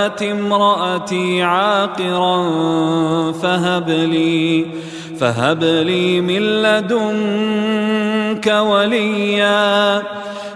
وكانت امرأتي عاقرا فهب لي فهب لي من لدنك وليا.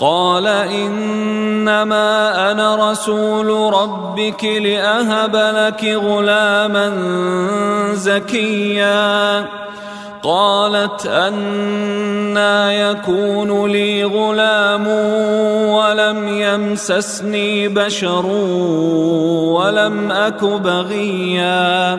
قال إنما أنا رسول ربك لأهب لك غلاما زكيا. قالت أنا يكون لي غلام ولم يمسسني بشر ولم أك بغيا.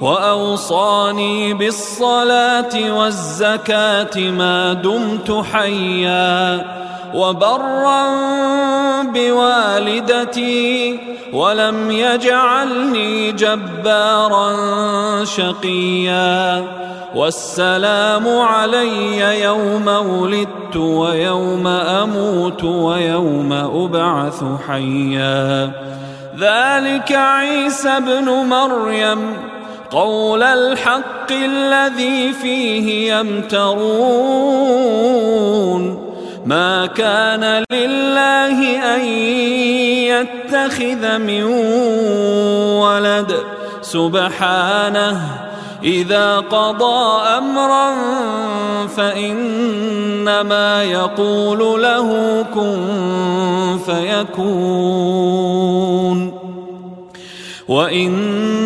وأوصاني بالصلاة والزكاة ما دمت حيا وبرا بوالدتي ولم يجعلني جبارا شقيا والسلام علي يوم ولدت ويوم أموت ويوم أبعث حيا. ذلك عيسى ابن مريم قول الحق الذي فيه يمترون. ما كان لله أن يتخذ من ولد. سبحانه إذا قضى أمرا فإنما يقول له كن فيكون. وإن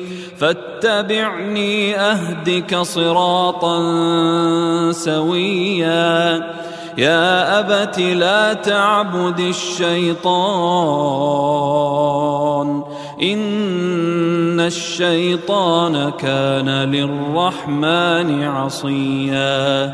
فاتبعني أهدك صراطا سويا. يا أبت لا تعبد الشيطان. إن الشيطان كان للرحمن عصيا.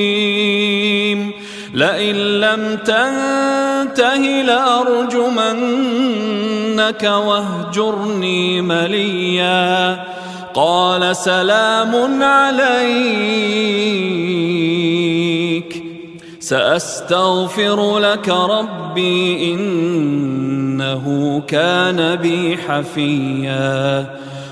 لئن لم تنته لأرجمنك واهجرني مليا. قال سلام عليك. سأستغفر لك ربي إنه كان بي حفيا.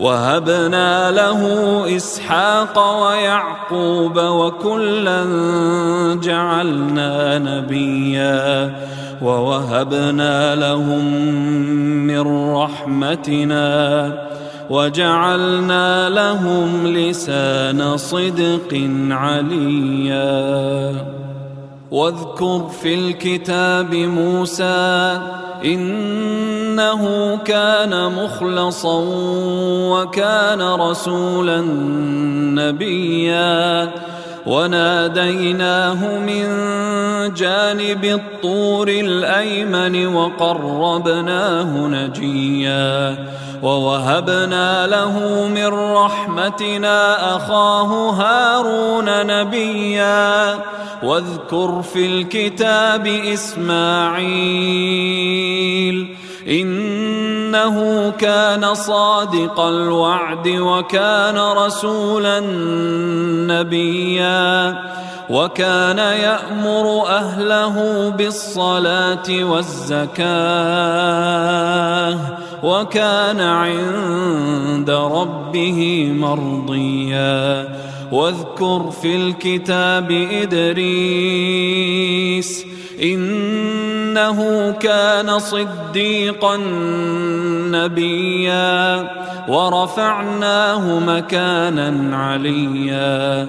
وهبنا له إسحاق ويعقوب وكلا جعلنا نبيا ووهبنا لهم من رحمتنا وجعلنا لهم لسان صدق عليا. واذكر في الكتاب موسى إنه كان مخلصا وكان رسولا نبيا. وناديناه من جانب الطور الأيمن وقربناه نجيا ووهبنا له من رحمتنا أخاه هارون نبيا واذكر في الكتاب إسماعيل إنه كان صادق الوعد وكان رسولا نبيا وكان يأمر أهله بالصلاة والزكاة وكان عند ربه مرضيا. واذكر في الكتاب إدريس إنه كان صديقا نبيا. ورفعناه مكانا عليا.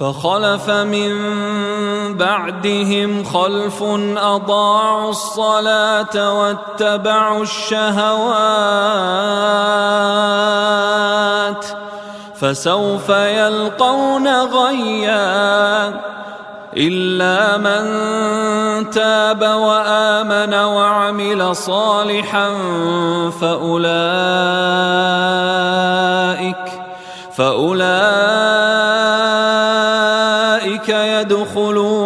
فخلف من بعدهم خلف أضاعوا الصلاة واتبعوا الشهوات فسوف يلقون غيّا إلا من تاب وآمن وعمل صالحا فأولئك فأولئك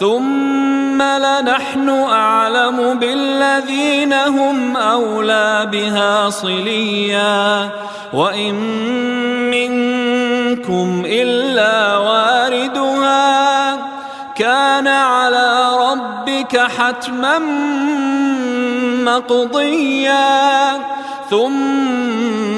ثم لنحن أعلم بالذين هم أولى بها صليا وإن منكم إلا واردها كان على ربك حتما مقضيا ثم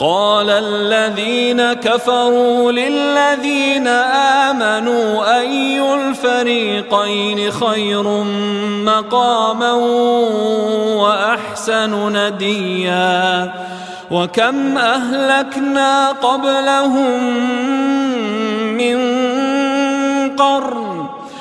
قال الذين كفروا للذين آمنوا أي الفريقين خير مقاما وأحسن نديا وكم أهلكنا قبلهم من قرن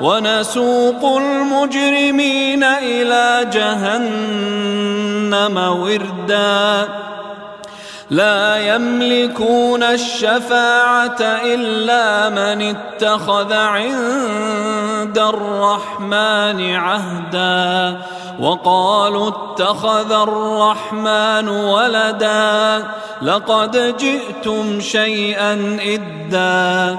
ونسوق المجرمين إلى جهنم وردا. لا يملكون الشفاعة إلا من اتخذ عند الرحمن عهدا. وقالوا اتخذ الرحمن ولدا. لقد جئتم شيئا إدا.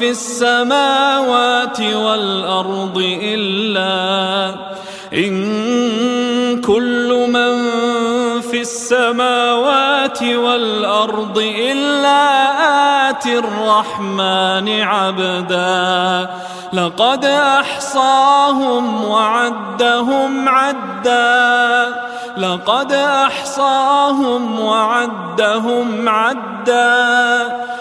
في السماوات والأرض إلا إن كل من في السماوات والأرض إلا آتي الرحمن عبدا. لقد أحصاهم وعدهم عدا. لقد أحصاهم وعدهم عدا.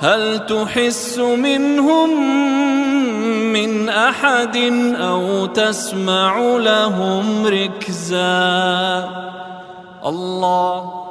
هل تحس منهم من أحد أو تسمع لهم ركزا؟ الله